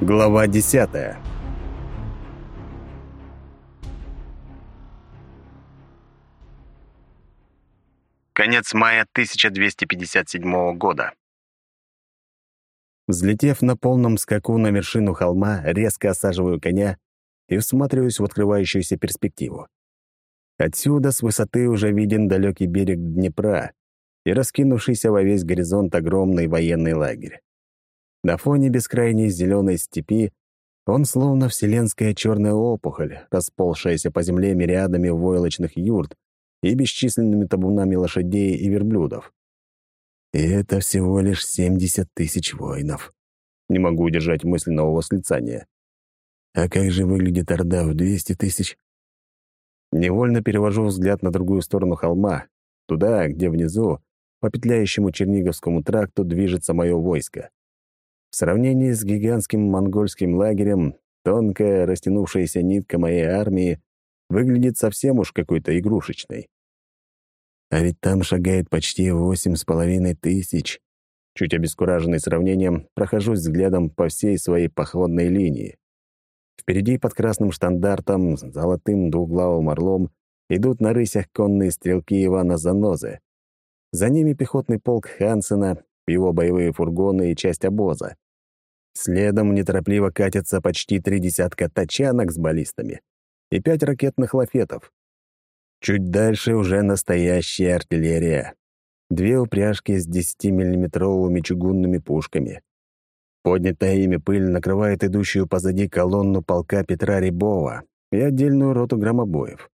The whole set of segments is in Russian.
Глава десятая. Конец мая 1257 года. Взлетев на полном скаку на вершину холма, резко осаживаю коня и всматриваюсь в открывающуюся перспективу. Отсюда с высоты уже виден далекий берег Днепра и раскинувшийся во весь горизонт огромный военный лагерь. На фоне бескрайней зеленой степи он словно вселенская черная опухоль, расползшаяся по земле мириадами войлочных юрт и бесчисленными табунами лошадей и верблюдов. И это всего лишь 70 тысяч воинов. Не могу удержать мысленного восклицания. А как же выглядит Орда в 200 тысяч? Невольно перевожу взгляд на другую сторону холма, туда, где внизу, по петляющему Черниговскому тракту, движется мое войско. В сравнении с гигантским монгольским лагерем, тонкая растянувшаяся нитка моей армии выглядит совсем уж какой-то игрушечной. А ведь там шагает почти восемь с половиной тысяч. Чуть обескураженный сравнением, прохожусь взглядом по всей своей походной линии. Впереди под красным штандартом, золотым двуглавым орлом, идут на рысях конные стрелки Ивана Занозы. За ними пехотный полк Хансена, его боевые фургоны и часть обоза. Следом неторопливо катятся почти три десятка тачанок с баллистами и пять ракетных лафетов. Чуть дальше уже настоящая артиллерия. Две упряжки с 10-миллиметровыми чугунными пушками. Поднятая ими пыль накрывает идущую позади колонну полка Петра Рябова и отдельную роту громобоев.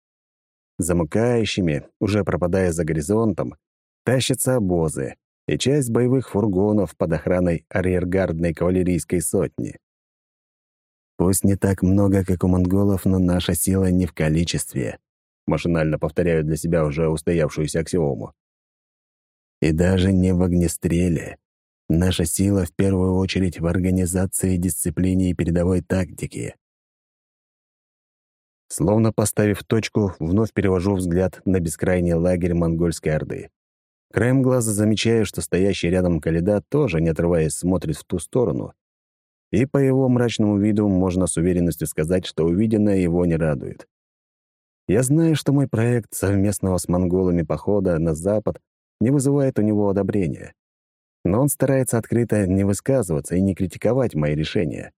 Замыкающими, уже пропадая за горизонтом, тащатся обозы, и часть боевых фургонов под охраной арьергардной кавалерийской сотни. Пусть не так много, как у монголов, но наша сила не в количестве. Машинально повторяю для себя уже устоявшуюся аксиому. И даже не в огнестреле. Наша сила в первую очередь в организации, дисциплине и передовой тактике. Словно поставив точку, вновь перевожу взгляд на бескрайний лагерь монгольской орды. Краем глаза замечаю, что стоящий рядом Каледа тоже, не отрываясь, смотрит в ту сторону. И по его мрачному виду можно с уверенностью сказать, что увиденное его не радует. Я знаю, что мой проект совместного с монголами похода на запад не вызывает у него одобрения. Но он старается открыто не высказываться и не критиковать мои решения.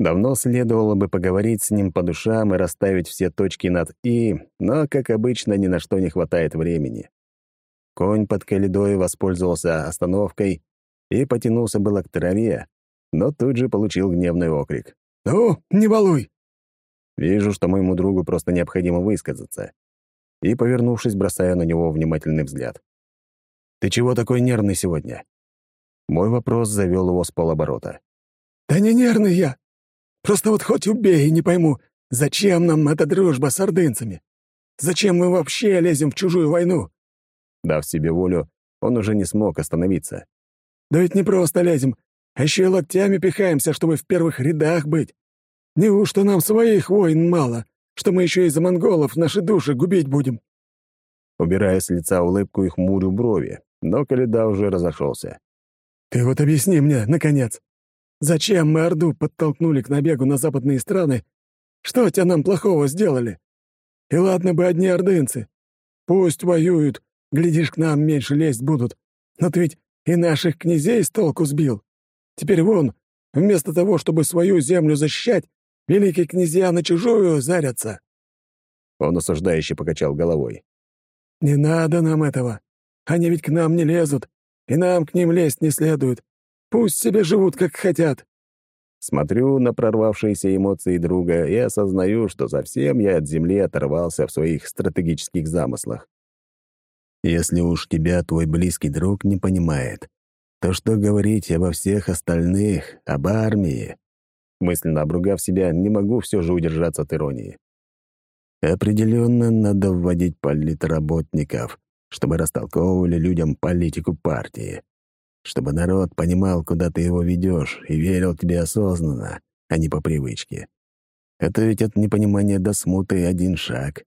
Давно следовало бы поговорить с ним по душам и расставить все точки над «и», но, как обычно, ни на что не хватает времени. Конь под каледой воспользовался остановкой и потянулся было к траве, но тут же получил гневный окрик. «Ну, не балуй!» Вижу, что моему другу просто необходимо высказаться. И, повернувшись, бросаю на него внимательный взгляд. «Ты чего такой нервный сегодня?» Мой вопрос завел его с полоборота. «Да не нервный я. Просто вот хоть убей, не пойму, зачем нам эта дружба с ордынцами? Зачем мы вообще лезем в чужую войну? Дав себе волю, он уже не смог остановиться. «Да ведь не просто лезем, а еще и локтями пихаемся, чтобы в первых рядах быть. Неужто нам своих войн мало, что мы еще из-за монголов наши души губить будем?» Убирая с лица улыбку и хмурю брови, но Каледа уже разошелся. «Ты вот объясни мне, наконец, зачем мы Орду подтолкнули к набегу на западные страны? Что те нам плохого сделали? И ладно бы одни ордынцы. Пусть воюют, Глядишь, к нам меньше лезть будут. Но ты ведь и наших князей с толку сбил. Теперь вон, вместо того, чтобы свою землю защищать, великие князья на чужую зарятся». Он осуждающе покачал головой. «Не надо нам этого. Они ведь к нам не лезут, и нам к ним лезть не следует. Пусть себе живут, как хотят». Смотрю на прорвавшиеся эмоции друга и осознаю, что совсем я от земли оторвался в своих стратегических замыслах. Если уж тебя твой близкий друг не понимает, то что говорить обо всех остальных, об армии? Мысленно обругав себя, не могу все же удержаться от иронии. Определенно надо вводить политработников, чтобы растолковывали людям политику партии, чтобы народ понимал, куда ты его ведешь, и верил тебе осознанно, а не по привычке. Это ведь от непонимания до смуты один шаг.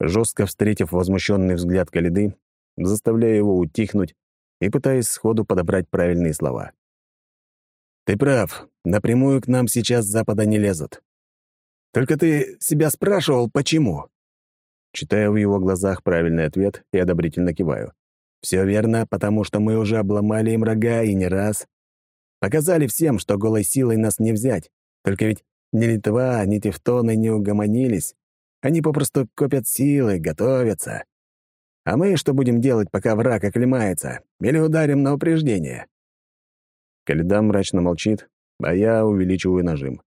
Жестко встретив возмущенный взгляд Калиды, заставляя его утихнуть и пытаясь сходу подобрать правильные слова. Ты прав, напрямую к нам сейчас с запада не лезут. Только ты себя спрашивал, почему? Читаю в его глазах правильный ответ и одобрительно киваю. Все верно, потому что мы уже обломали им рога и не раз. Показали всем, что голой силой нас не взять. Только ведь ни Литва, ни Тевтоны не угомонились. Они попросту копят силы, готовятся. А мы что будем делать, пока враг оклемается? Или ударим на упреждение?» Каледа мрачно молчит, а я увеличиваю нажим.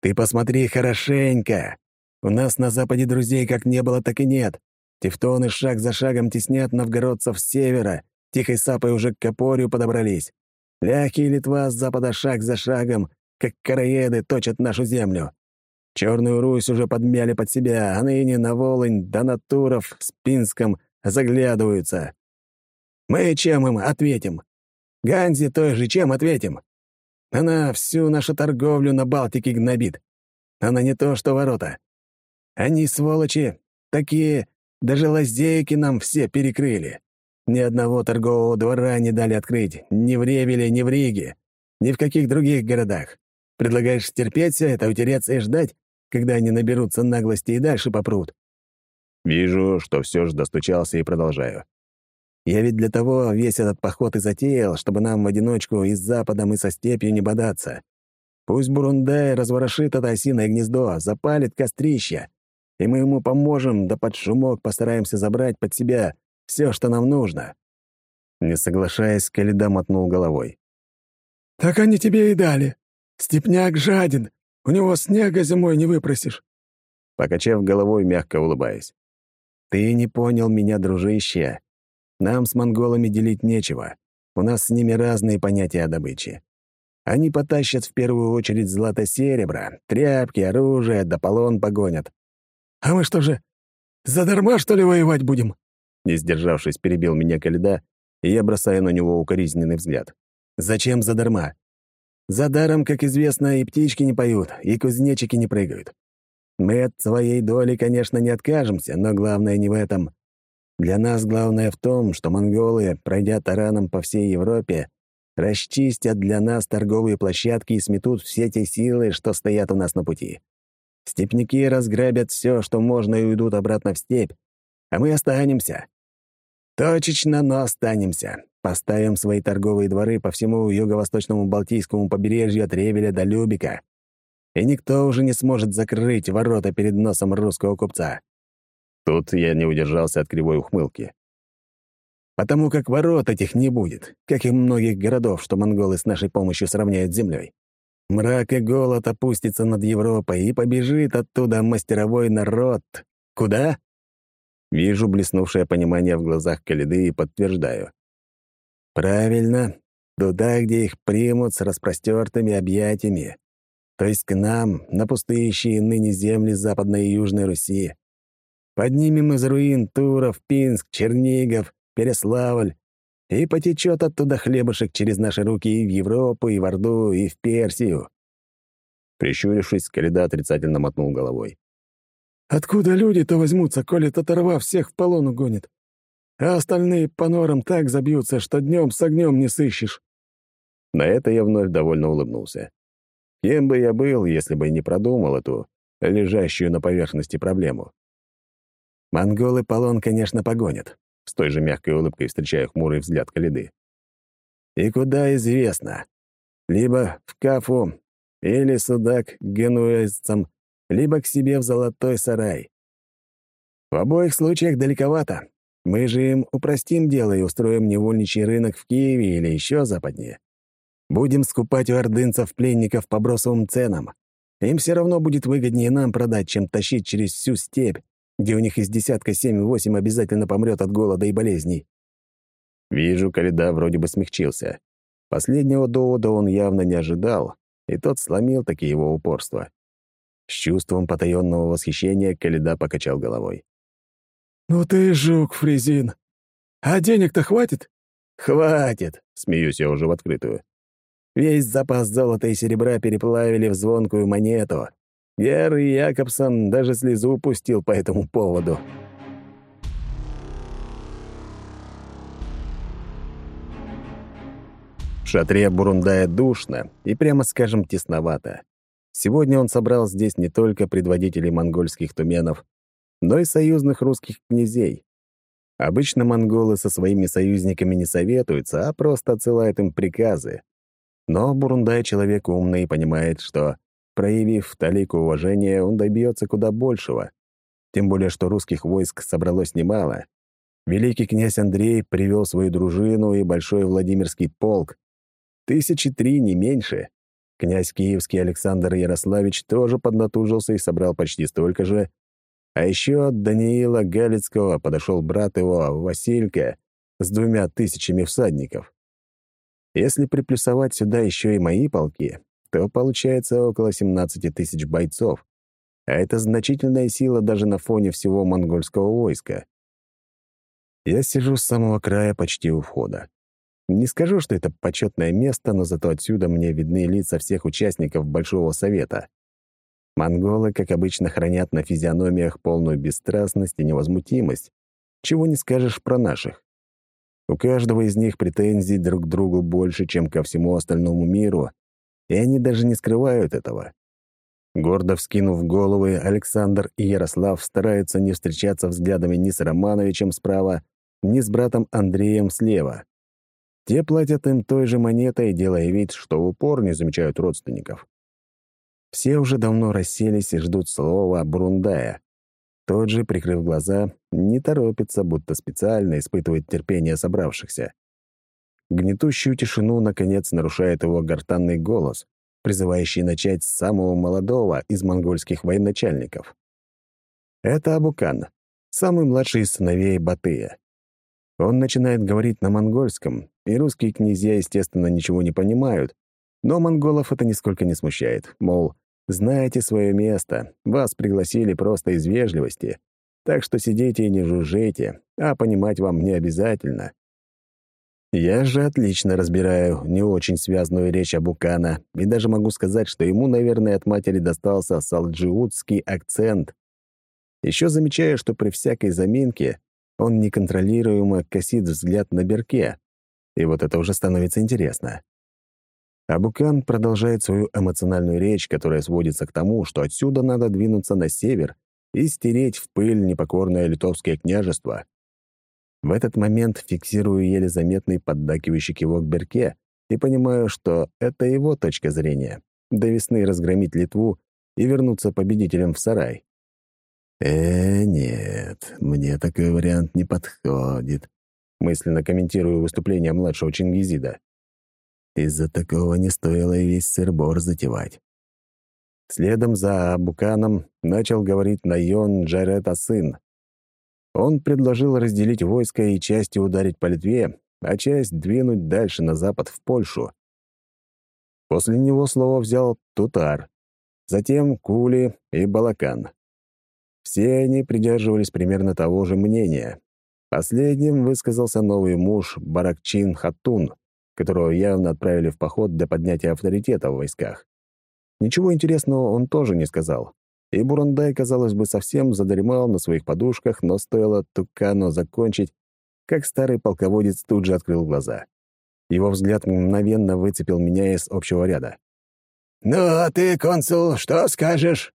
«Ты посмотри хорошенько! У нас на Западе друзей как не было, так и нет. Тевтоны шаг за шагом теснят новгородцев с севера, тихой сапой уже к Копорью подобрались. Ляхи и Литва с запада шаг за шагом, как караеды, точат нашу землю. Черную Русь уже подмяли под себя, а ныне на Волынь да на Туров с Пинском заглядываются. Мы чем им ответим? Ганзе той же чем ответим? Она всю нашу торговлю на Балтике гнобит. Она не то что ворота. Они, сволочи, такие, даже лазейки нам все перекрыли. Ни одного торгового двора не дали открыть, ни в Ревеле, ни в Риге, ни в каких других городах. Предлагаешь терпеть все это, утереться и ждать, когда они наберутся наглости и дальше попрут? Вижу, что все же достучался и продолжаю. Я ведь для того весь этот поход и затеял, чтобы нам в одиночку и с Западом, и со степью не бодаться. Пусть Бурундай разворошит это осиное гнездо, запалит кострища, и мы ему поможем, да под шумок постараемся забрать под себя все, что нам нужно». Не соглашаясь, Каледа мотнул головой. «Так они тебе и дали. Степняк жаден. У него снега зимой не выпросишь». Покачав головой, мягко улыбаясь. «Ты не понял меня, дружище. Нам с монголами делить нечего. У нас с ними разные понятия о добыче. Они потащат в первую очередь злато-серебро, тряпки, оружие, да полон погонят. А мы что же, задарма, что ли, воевать будем?» Не сдержавшись, перебил меня Каледа, и я бросаю на него укоризненный взгляд. «Зачем задарма? За даром, как известно, и птички не поют, и кузнечики не прыгают. Мы от своей доли, конечно, не откажемся, но главное не в этом. Для нас главное в том, что монголы, пройдя тараном по всей Европе, расчистят для нас торговые площадки и сметут все те силы, что стоят у нас на пути. Степники разграбят все, что можно, и уйдут обратно в степь, а мы останемся. Точечно, но останемся. Поставим свои торговые дворы по всему юго-восточному Балтийскому побережью от Ревеля до Любика и никто уже не сможет закрыть ворота перед носом русского купца. Тут я не удержался от кривой ухмылки. Потому как ворот этих не будет, как и многих городов, что монголы с нашей помощью сравняют с землей. Мрак и голод опустится над Европой, и побежит оттуда мастеровой народ. Куда? Вижу блеснувшее понимание в глазах Калиды и подтверждаю. Правильно, туда, где их примут с распростертыми объятиями то есть к нам, на пустыющие ныне земли Западной и Южной Руси. Поднимем из руин Туров, Пинск, Чернигов, Переславль, и потечет оттуда хлебушек через наши руки и в Европу, и в Орду, и в Персию». Прищурившись, Каледа отрицательно мотнул головой. «Откуда люди-то возьмутся, коли татарва всех в полон угонит? А остальные по норам так забьются, что днем с огнем не сыщешь». На это я вновь довольно улыбнулся. Кем бы я был, если бы не продумал эту, лежащую на поверхности проблему? Монголы полон, конечно, погонят. С той же мягкой улыбкой встречаю хмурый взгляд Калиды. И куда известно. Либо в Кафу, или сюда к генуэзцам, либо к себе в золотой сарай. В обоих случаях далековато. Мы же им упростим дело и устроим невольничий рынок в Киеве или еще западнее. Будем скупать у ордынцев пленников по бросовым ценам. Им все равно будет выгоднее нам продать, чем тащить через всю степь, где у них из десятка семь-восемь обязательно помрет от голода и болезней. Вижу, Каледа вроде бы смягчился. Последнего довода он явно не ожидал, и тот сломил таки его упорство. С чувством потаенного восхищения Каледа покачал головой. «Ну ты жук, Фрезин! А денег-то хватит?» «Хватит!» — смеюсь я уже в открытую. Весь запас золота и серебра переплавили в звонкую монету. Герр Якобсон даже слезу пустил по этому поводу. шатре Бурундая душно и, прямо скажем, тесновато. Сегодня он собрал здесь не только предводителей монгольских туменов, но и союзных русских князей. Обычно монголы со своими союзниками не советуются, а просто отсылают им приказы. Но Бурундай человек умный и понимает, что, проявив талику уважения, он добьется куда большего. Тем более, что русских войск собралось немало. Великий князь Андрей привел свою дружину и большой Владимирский полк. Тысячи три, не меньше. Князь Киевский Александр Ярославич тоже поднатужился и собрал почти столько же. А еще от Даниила Галицкого подошел брат его, Василька, с двумя тысячами всадников. Если приплюсовать сюда еще и мои полки, то получается около 17 тысяч бойцов, а это значительная сила даже на фоне всего монгольского войска. Я сижу с самого края почти у входа. Не скажу, что это почетное место, но зато отсюда мне видны лица всех участников Большого Совета. Монголы, как обычно, хранят на физиономиях полную бесстрастность и невозмутимость, чего не скажешь про наших. У каждого из них претензий друг к другу больше, чем ко всему остальному миру, и они даже не скрывают этого. Гордо вскинув головы, Александр и Ярослав стараются не встречаться взглядами ни с Романовичем справа, ни с братом Андреем слева. Те платят им той же монетой, делая вид, что в упор не замечают родственников. Все уже давно расселись и ждут слова Брундая. Тот же, прикрыв глаза, не торопится, будто специально испытывает терпение собравшихся. Гнетущую тишину, наконец, нарушает его гортанный голос, призывающий начать с самого молодого из монгольских военачальников. Это Абукан, самый младший из сыновей Батыя. Он начинает говорить на монгольском, и русские князья, естественно, ничего не понимают, но монголов это нисколько не смущает. Мол, знаете свое место, вас пригласили просто из вежливости, так что сидите и не жужжите, а понимать вам не обязательно. Я же отлично разбираю не очень связанную речь Абукана, и даже могу сказать, что ему, наверное, от матери достался салджиутский акцент. Еще замечаю, что при всякой заминке он неконтролируемо косит взгляд на Берке, и вот это уже становится интересно. Абукан продолжает свою эмоциональную речь, которая сводится к тому, что отсюда надо двинуться на север и стереть в пыль непокорное литовское княжество. В этот момент фиксирую еле заметный поддакивающий кивок Берке и понимаю, что это его точка зрения — до весны разгромить Литву и вернуться победителем в сарай. «Э, нет, мне такой вариант не подходит», мысленно комментирую выступление младшего Чингизида. Из-за такого не стоило и весь сырбор затевать. Следом за Абуканом начал говорить Найон Джарета сын. Он предложил разделить войско и части ударить по Литве, а часть двинуть дальше на запад в Польшу. После него слово взял Тутар, затем Кули и Балакан. Все они придерживались примерно того же мнения. Последним высказался новый муж Баракчин Хатун, которого явно отправили в поход для поднятия авторитета в войсках. Ничего интересного он тоже не сказал. И Бурандай, казалось бы, совсем задремал на своих подушках, но стоило Тукану закончить, как старый полководец тут же открыл глаза. Его взгляд мгновенно выцепил меня из общего ряда. «Ну, а ты, консул, что скажешь?»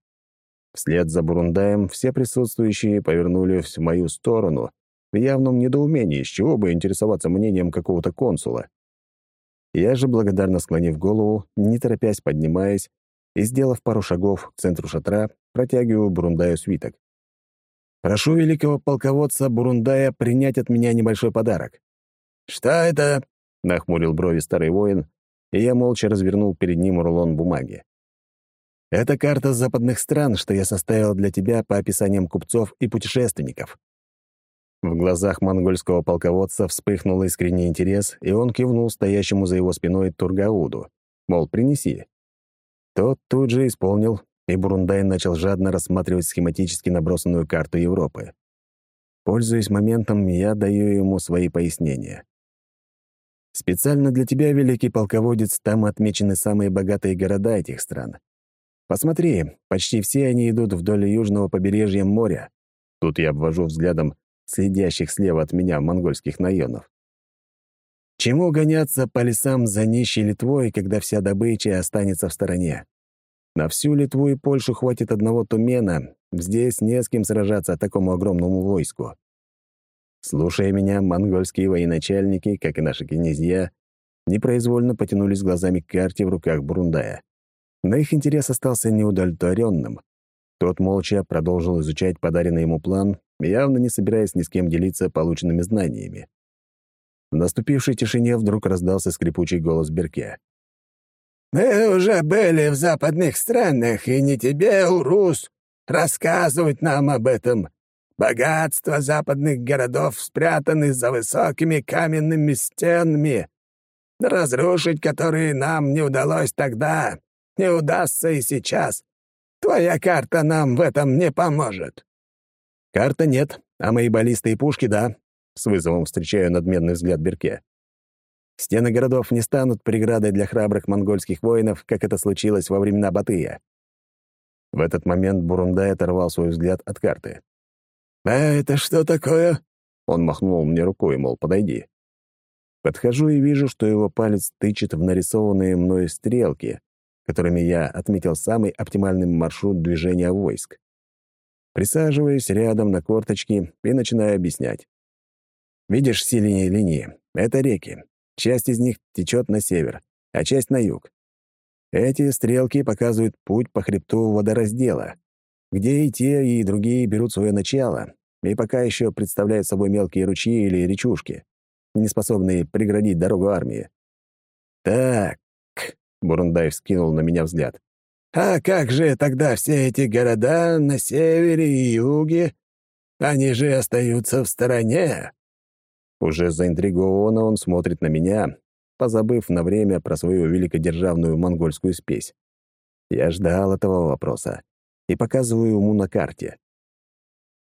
Вслед за Бурундаем все присутствующие повернулись в мою сторону в явном недоумении, с чего бы интересоваться мнением какого-то консула. Я же, благодарно склонив голову, не торопясь поднимаясь и, сделав пару шагов к центру шатра, протягиваю Бурундаю свиток. «Прошу великого полководца Бурундая принять от меня небольшой подарок». «Что это?» — нахмурил брови старый воин, и я молча развернул перед ним рулон бумаги. Это карта западных стран, что я составил для тебя по описаниям купцов и путешественников». В глазах монгольского полководца вспыхнул искренний интерес, и он кивнул стоящему за его спиной Тургауду, мол, принеси. Тот тут же исполнил, и Бурундай начал жадно рассматривать схематически набросанную карту Европы. Пользуясь моментом, я даю ему свои пояснения. Специально для тебя, великий полководец, там отмечены самые богатые города этих стран. Посмотри, почти все они идут вдоль южного побережья моря. Тут я обвожу взглядом следящих слева от меня монгольских наёнов. Чему гоняться по лесам за нищей Литвой, когда вся добыча останется в стороне? На всю Литву и Польшу хватит одного тумена, здесь не с кем сражаться такому огромному войску. Слушая меня, монгольские военачальники, как и наши князья, непроизвольно потянулись глазами к карте в руках Бурундая. Но их интерес остался неудовлетворенным. Тот молча продолжил изучать подаренный ему план, явно не собираясь ни с кем делиться полученными знаниями. В наступившей тишине вдруг раздался скрипучий голос Берке. «Мы уже были в западных странах, и не тебе, Урус, рассказывать нам об этом. Богатство западных городов спрятаны за высокими каменными стенами, разрушить которые нам не удалось тогда, не удастся и сейчас. Твоя карта нам в этом не поможет». «Карта нет, а мои баллисты и пушки — да», — с вызовом встречаю надменный взгляд Берке. «Стены городов не станут преградой для храбрых монгольских воинов, как это случилось во времена Батыя». В этот момент Бурундай оторвал свой взгляд от карты. «А это что такое?» Он махнул мне рукой, мол, подойди. Подхожу и вижу, что его палец тычет в нарисованные мной стрелки, которыми я отметил самый оптимальный маршрут движения войск. Присаживаюсь рядом на корточки и начинаю объяснять. Видишь синие линии? Это реки. Часть из них течет на север, а часть — на юг. Эти стрелки показывают путь по хребту водораздела где и те, и другие берут свое начало, и пока еще представляют собой мелкие ручьи или речушки, не способные преградить дорогу армии. «Так», — Бурундай вскинул на меня взгляд, «а как же тогда все эти города на севере и юге? Они же остаются в стороне». Уже заинтригованно он смотрит на меня, позабыв на время про свою великодержавную монгольскую спесь. Я ждал этого вопроса и показываю ему на карте.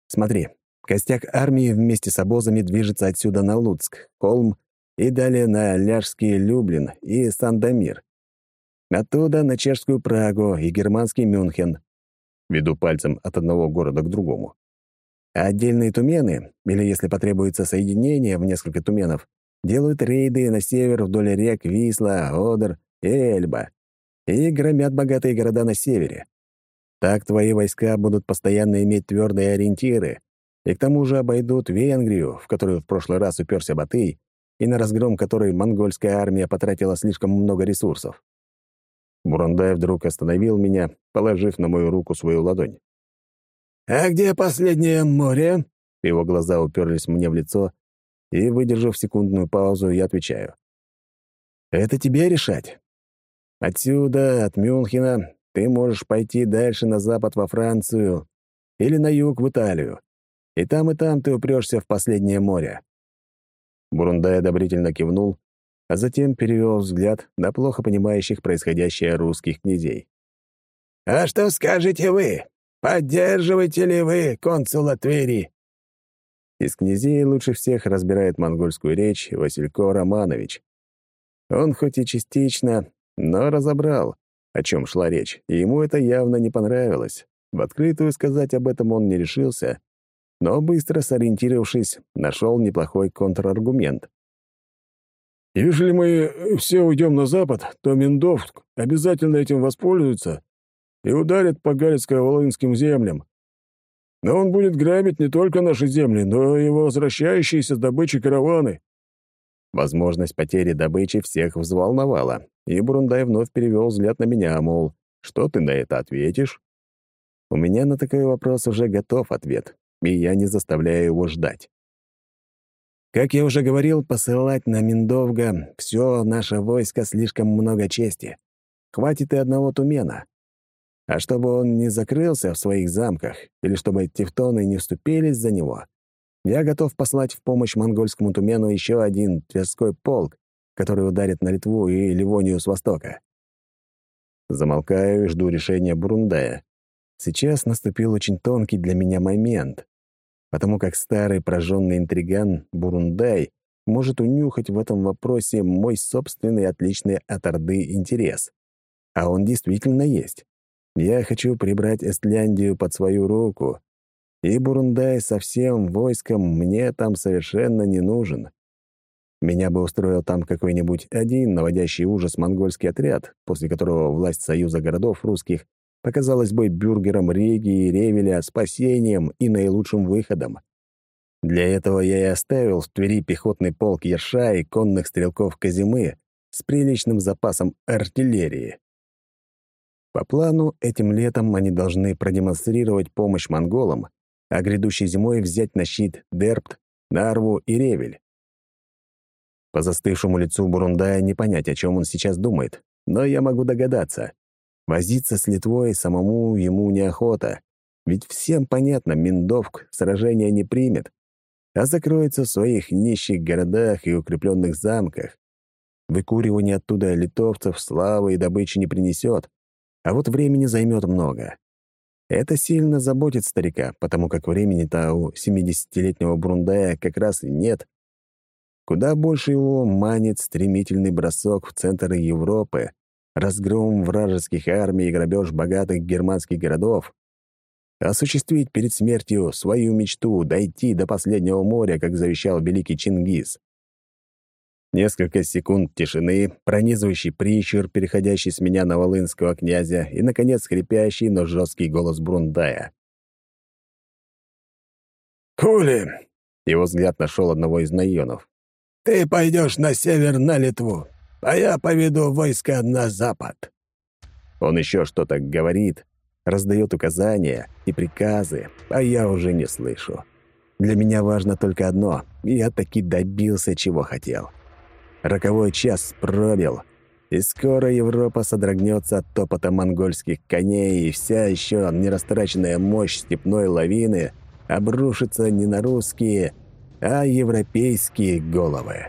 Смотри, костяк армии вместе с обозами движется отсюда на Луцк, Холм и далее на Ляжский Люблин и Сандомир. Оттуда на чешскую Прагу и германский Мюнхен. Веду пальцем от одного города к другому. А отдельные тумены, или если потребуется соединение в несколько туменов, делают рейды на север вдоль рек Висла, Одер и Эльба и громят богатые города на севере. Так твои войска будут постоянно иметь твердые ориентиры, и к тому же обойдут Венгрию, в которую в прошлый раз уперся Батый, и на разгром которой монгольская армия потратила слишком много ресурсов. Бурандай вдруг остановил меня, положив на мою руку свою ладонь. «А где последнее море?» Его глаза уперлись мне в лицо, и, выдержав секундную паузу, я отвечаю. «Это тебе решать. Отсюда, от Мюнхена, ты можешь пойти дальше на запад во Францию или на юг в Италию. И там, и там ты упрешься в последнее море». Бурундай одобрительно кивнул, а затем перевел взгляд на плохо понимающих происходящее русских князей. «А что скажете вы? Поддерживаете ли вы консула Твери?» Из князей лучше всех разбирает монгольскую речь Василько Романович. Он хоть и частично, но разобрал, о чем шла речь, и ему это явно не понравилось. В открытую сказать об этом он не решился, но, быстро сориентировавшись, нашел неплохой контраргумент. «Если мы все уйдем на запад, то Миндовск обязательно этим воспользуется и ударит по Галицко-Волынским землям. Но он будет грабить не только наши земли, но и возвращающиеся с добычи караваны. Возможность потери добычи всех взволновала, и Бурундай вновь перевел взгляд на меня, мол, что ты на это ответишь? У меня на такой вопрос уже готов ответ, и я не заставляю его ждать. Как я уже говорил, посылать на Миндовга все наше войско слишком много чести. Хватит и одного тумена. А чтобы он не закрылся в своих замках, или чтобы тевтоны не вступились за него, я готов послать в помощь монгольскому тумену еще один Тверской полк, который ударит на Литву и Ливонию с востока. Замолкаю и жду решения Бурундая. Сейчас наступил очень тонкий для меня момент, потому как старый прожженный интриган Бурундай может унюхать в этом вопросе мой собственный отличный от Орды интерес. А он действительно есть. Я хочу прибрать Эстляндию под свою руку, и Бурундай со всем войском мне там совершенно не нужен. Меня бы устроил там какой-нибудь один наводящий ужас монгольский отряд, после которого власть Союза городов русских показалась бы бюргерам Риги и Ревеля спасением и наилучшим выходом. Для этого я и оставил в Твери пехотный полк Ерша и конных стрелков Казимы с приличным запасом артиллерии. По плану, этим летом они должны продемонстрировать помощь монголам, а грядущей зимой взять на щит Дерпт, Нарву и Ревель. По застывшему лицу Бурундая не понять, о чем он сейчас думает, но я могу догадаться. Возиться с Литвой самому ему неохота, ведь всем понятно, Миндовк сражения не примет, а закроется в своих нищих городах и укрепленных замках. Выкуривание оттуда литовцев славы и добычи не принесет, а вот времени займет много. Это сильно заботит старика, потому как времени-то у 70-летнего Брундая как раз и нет. Куда больше его манит стремительный бросок в центр Европы, разгром вражеских армий и грабеж богатых германских городов. Осуществить перед смертью свою мечту, дойти до последнего моря, как завещал великий Чингис. Несколько секунд тишины, пронизывающий прищур, переходящий с меня на волынского князя, и, наконец, скрипящий, но жесткий голос Брундая. «Хули!» — его взгляд нашел одного из наёнов. Ты пойдешь на север, на Литву, а я поведу войска на запад». Он еще что-то говорит, раздает указания и приказы, а я уже не слышу. Для меня важно только одно — я таки добился, чего хотел. Роковой час пробил, и скоро Европа содрогнется от топота монгольских коней, и вся еще нерастраченная мощь степной лавины обрушится не на русские, а европейские головы.